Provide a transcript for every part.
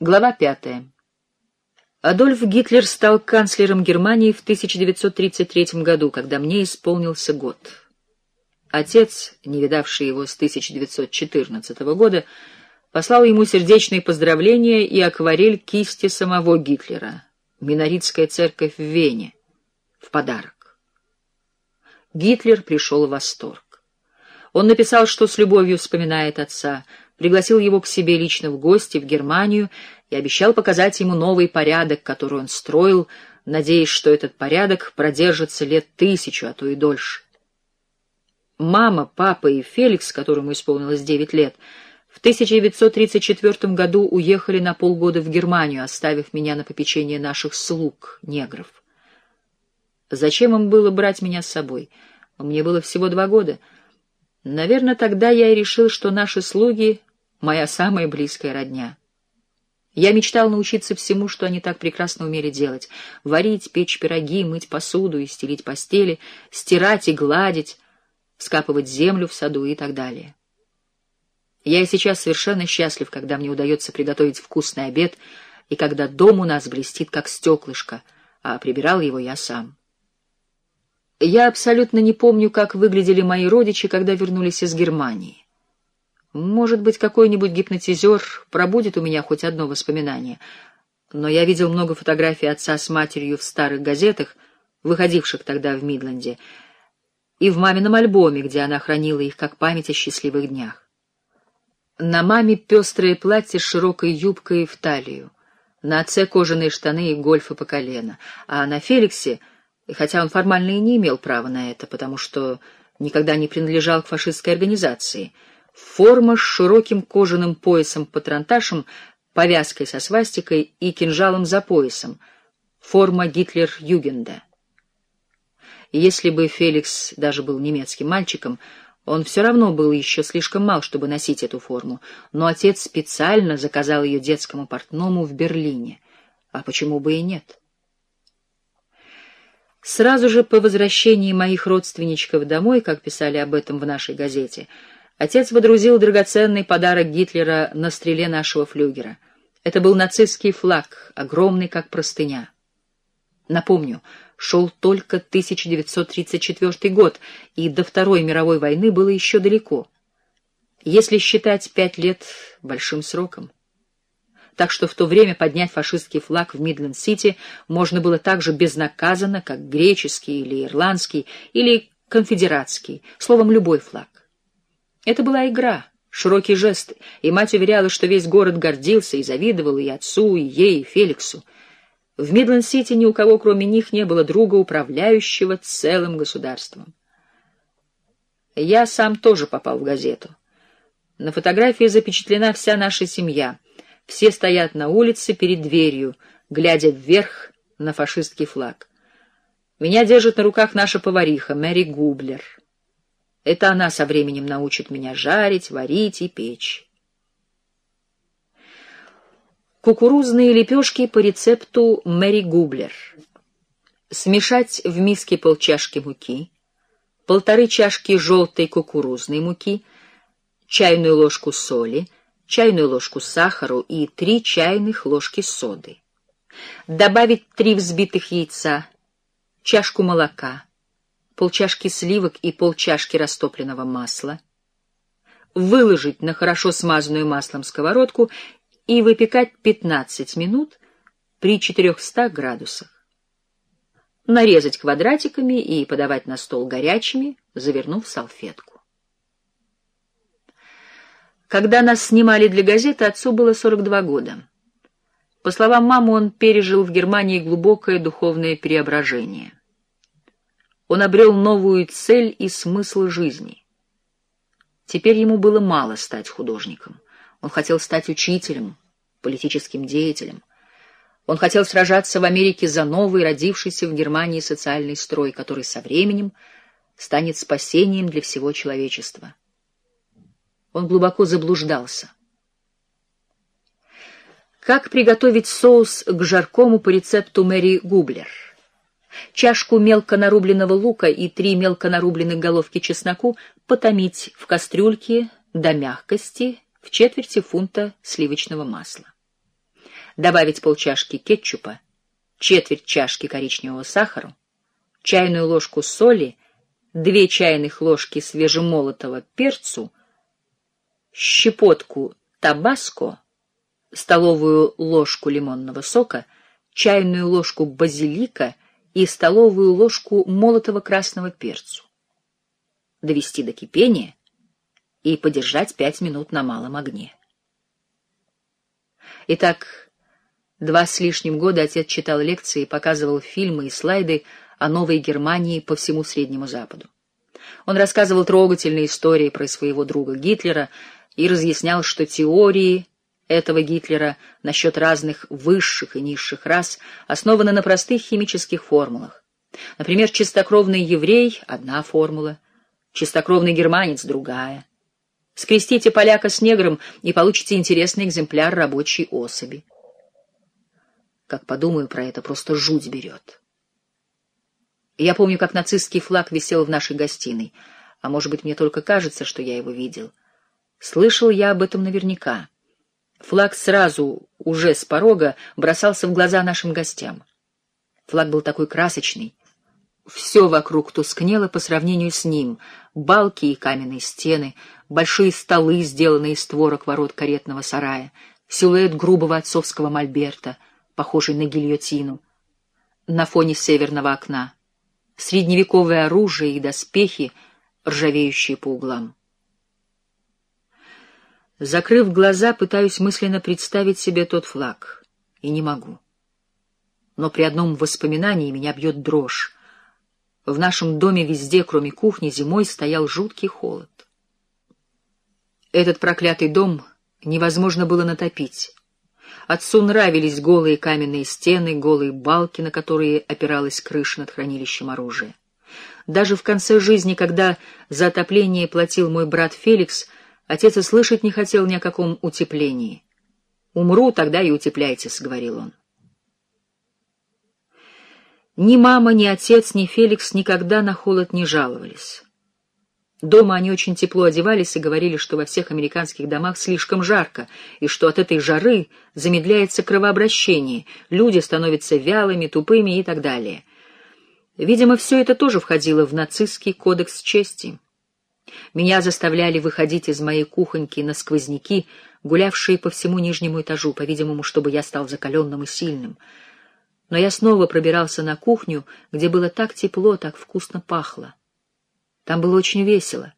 Глава пятая. Адольф Гитлер стал канцлером Германии в 1933 году, когда мне исполнился год. Отец, не видавший его с 1914 года, послал ему сердечные поздравления и акварель кисти самого Гитлера, Миноритская церковь в Вене, в подарок. Гитлер пришел в восторг. Он написал, что с любовью вспоминает отца — пригласил его к себе лично в гости в Германию и обещал показать ему новый порядок, который он строил, надеясь, что этот порядок продержится лет тысячу, а то и дольше. Мама, папа и Феликс, которому исполнилось девять лет, в 1934 году уехали на полгода в Германию, оставив меня на попечение наших слуг, негров. Зачем им было брать меня с собой? Мне было всего два года. Наверное, тогда я и решил, что наши слуги моя самая близкая родня. Я мечтал научиться всему, что они так прекрасно умели делать — варить, печь пироги, мыть посуду и стелить постели, стирать и гладить, скапывать землю в саду и так далее. Я и сейчас совершенно счастлив, когда мне удается приготовить вкусный обед и когда дом у нас блестит, как стеклышко, а прибирал его я сам. Я абсолютно не помню, как выглядели мои родичи, когда вернулись из Германии. Может быть, какой-нибудь гипнотизер пробудет у меня хоть одно воспоминание. Но я видел много фотографий отца с матерью в старых газетах, выходивших тогда в Мидленде, и в мамином альбоме, где она хранила их как память о счастливых днях. На маме пестрое платье с широкой юбкой в талию, на отце кожаные штаны и гольфы по колено, а на Феликсе, хотя он формально и не имел права на это, потому что никогда не принадлежал к фашистской организации — форма с широким кожаным поясом-патронташем, повязкой со свастикой и кинжалом за поясом, форма Гитлер-Югенда. Если бы Феликс даже был немецким мальчиком, он все равно был еще слишком мал, чтобы носить эту форму, но отец специально заказал ее детскому портному в Берлине. А почему бы и нет? Сразу же по возвращении моих родственничков домой, как писали об этом в нашей газете, Отец водрузил драгоценный подарок Гитлера на стреле нашего флюгера. Это был нацистский флаг, огромный как простыня. Напомню, шел только 1934 год, и до Второй мировой войны было еще далеко. Если считать пять лет большим сроком. Так что в то время поднять фашистский флаг в Мидленд-Сити можно было так же безнаказанно, как греческий или ирландский, или конфедератский, словом, любой флаг. Это была игра, широкий жест, и мать уверяла, что весь город гордился и завидовал и отцу, и ей, и Феликсу. В Мидленд-Сити ни у кого, кроме них, не было друга, управляющего целым государством. Я сам тоже попал в газету. На фотографии запечатлена вся наша семья. Все стоят на улице перед дверью, глядя вверх на фашистский флаг. Меня держит на руках наша повариха Мэри Гублер. Это она со временем научит меня жарить, варить и печь. Кукурузные лепешки по рецепту Мэри Гублер. Смешать в миске полчашки муки, полторы чашки желтой кукурузной муки, чайную ложку соли, чайную ложку сахару и три чайных ложки соды. Добавить три взбитых яйца, чашку молока, полчашки сливок и полчашки растопленного масла, выложить на хорошо смазанную маслом сковородку и выпекать 15 минут при 400 градусах. Нарезать квадратиками и подавать на стол горячими, завернув салфетку. Когда нас снимали для газеты, отцу было 42 года. По словам мамы, он пережил в Германии глубокое духовное преображение — он обрел новую цель и смысл жизни. Теперь ему было мало стать художником. Он хотел стать учителем, политическим деятелем. Он хотел сражаться в Америке за новый, родившийся в Германии социальный строй, который со временем станет спасением для всего человечества. Он глубоко заблуждался. Как приготовить соус к жаркому по рецепту Мэри Гублер? Чашку мелко нарубленного лука и три мелко нарубленных головки чесноку потомить в кастрюльке до мягкости в четверти фунта сливочного масла. добавить полчашки кетчупа, четверть чашки коричневого сахара, чайную ложку соли, две чайных ложки свежемолотого перцу, щепотку табаско, столовую ложку лимонного сока, чайную ложку базилика и столовую ложку молотого красного перцу. Довести до кипения и подержать пять минут на малом огне. Итак, два с лишним года отец читал лекции показывал фильмы и слайды о новой Германии по всему Среднему Западу. Он рассказывал трогательные истории про своего друга Гитлера и разъяснял, что теории этого Гитлера насчет разных высших и низших рас основаны на простых химических формулах. Например, чистокровный еврей — одна формула, чистокровный германец — другая. Скрестите поляка с негром и получите интересный экземпляр рабочей особи. Как подумаю про это, просто жуть берет. Я помню, как нацистский флаг висел в нашей гостиной, а может быть, мне только кажется, что я его видел. Слышал я об этом наверняка. Флаг сразу, уже с порога, бросался в глаза нашим гостям. Флаг был такой красочный. Все вокруг тускнело по сравнению с ним. Балки и каменные стены, большие столы, сделанные из створок ворот каретного сарая, силуэт грубого отцовского мольберта, похожий на гильотину, на фоне северного окна, средневековое оружие и доспехи, ржавеющие по углам. Закрыв глаза, пытаюсь мысленно представить себе тот флаг, и не могу. Но при одном воспоминании меня бьет дрожь. В нашем доме везде, кроме кухни, зимой стоял жуткий холод. Этот проклятый дом невозможно было натопить. Отцу нравились голые каменные стены, голые балки, на которые опиралась крыша над хранилищем оружия. Даже в конце жизни, когда за отопление платил мой брат Феликс, Отец и слышать не хотел ни о каком утеплении. «Умру, тогда и утепляйтесь», — говорил он. Ни мама, ни отец, ни Феликс никогда на холод не жаловались. Дома они очень тепло одевались и говорили, что во всех американских домах слишком жарко, и что от этой жары замедляется кровообращение, люди становятся вялыми, тупыми и так далее. Видимо, все это тоже входило в нацистский кодекс чести. Меня заставляли выходить из моей кухоньки на сквозняки, гулявшие по всему нижнему этажу, по-видимому, чтобы я стал закаленным и сильным. Но я снова пробирался на кухню, где было так тепло, так вкусно пахло. Там было очень весело.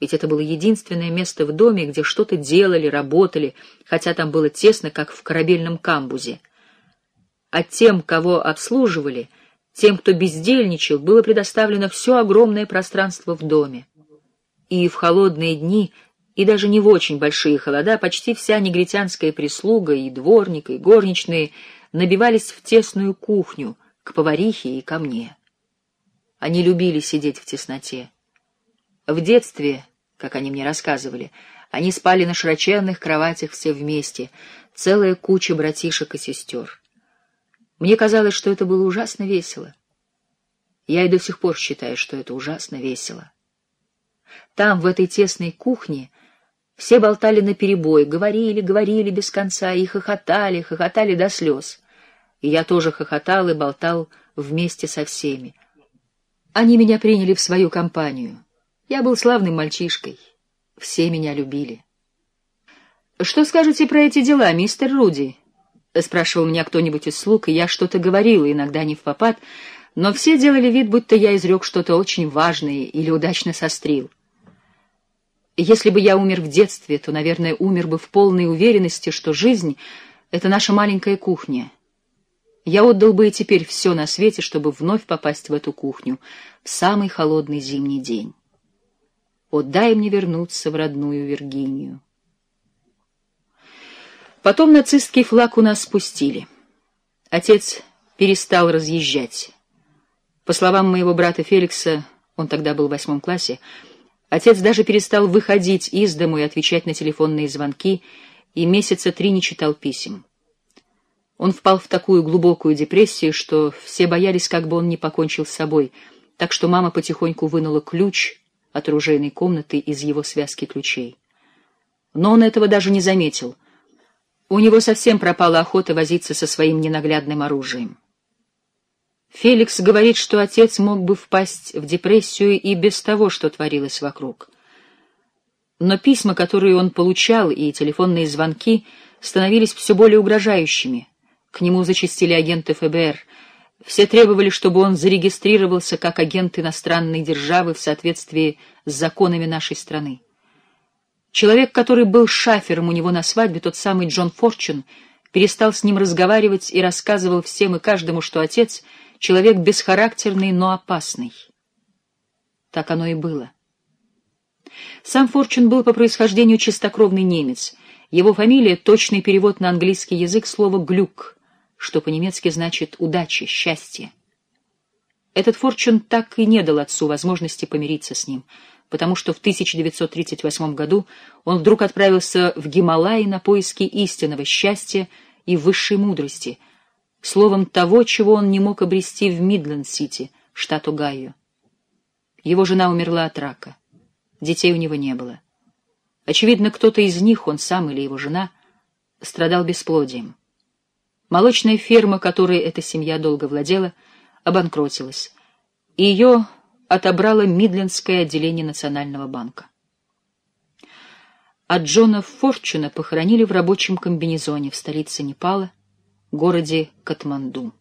Ведь это было единственное место в доме, где что-то делали, работали, хотя там было тесно, как в корабельном камбузе. А тем, кого обслуживали, тем, кто бездельничал, было предоставлено все огромное пространство в доме и в холодные дни, и даже не в очень большие холода, почти вся негритянская прислуга, и дворник, и горничные набивались в тесную кухню, к поварихе и ко мне. Они любили сидеть в тесноте. В детстве, как они мне рассказывали, они спали на широченных кроватях все вместе, целая куча братишек и сестер. Мне казалось, что это было ужасно весело. Я и до сих пор считаю, что это ужасно весело. Там, в этой тесной кухне, все болтали наперебой, говорили, говорили без конца и хохотали, хохотали до слез. И я тоже хохотал и болтал вместе со всеми. Они меня приняли в свою компанию. Я был славным мальчишкой. Все меня любили. «Что скажете про эти дела, мистер Руди?» — спрашивал меня кто-нибудь из слуг, и я что-то говорила, иногда не в попад, но все делали вид, будто я изрек что-то очень важное или удачно сострил. Если бы я умер в детстве, то, наверное, умер бы в полной уверенности, что жизнь — это наша маленькая кухня. Я отдал бы и теперь все на свете, чтобы вновь попасть в эту кухню в самый холодный зимний день. О, дай мне вернуться в родную Виргинию. Потом нацистский флаг у нас спустили. Отец перестал разъезжать. По словам моего брата Феликса, он тогда был в восьмом классе, Отец даже перестал выходить из дому и отвечать на телефонные звонки, и месяца три не читал писем. Он впал в такую глубокую депрессию, что все боялись, как бы он не покончил с собой, так что мама потихоньку вынула ключ от оружейной комнаты из его связки ключей. Но он этого даже не заметил. У него совсем пропала охота возиться со своим ненаглядным оружием. Феликс говорит, что отец мог бы впасть в депрессию и без того, что творилось вокруг. Но письма, которые он получал, и телефонные звонки становились все более угрожающими. К нему зачастили агенты ФБР. Все требовали, чтобы он зарегистрировался как агент иностранной державы в соответствии с законами нашей страны. Человек, который был шафером у него на свадьбе, тот самый Джон Форчун, перестал с ним разговаривать и рассказывал всем и каждому, что отец — человек бесхарактерный, но опасный. Так оно и было. Сам Форчун был по происхождению чистокровный немец. Его фамилия — точный перевод на английский язык слова «глюк», что по-немецки значит «удача», «счастье». Этот Форчун так и не дал отцу возможности помириться с ним, потому что в 1938 году он вдруг отправился в Гималаи на поиски истинного счастья и высшей мудрости — словом того, чего он не мог обрести в Мидленд-Сити, штат Огайо. Его жена умерла от рака. Детей у него не было. Очевидно, кто-то из них, он сам или его жена, страдал бесплодием. Молочная ферма, которой эта семья долго владела, обанкротилась, и ее отобрало Мидлендское отделение Национального банка. А Джона Форчуна похоронили в рабочем комбинезоне в столице Непала, городе Катманду.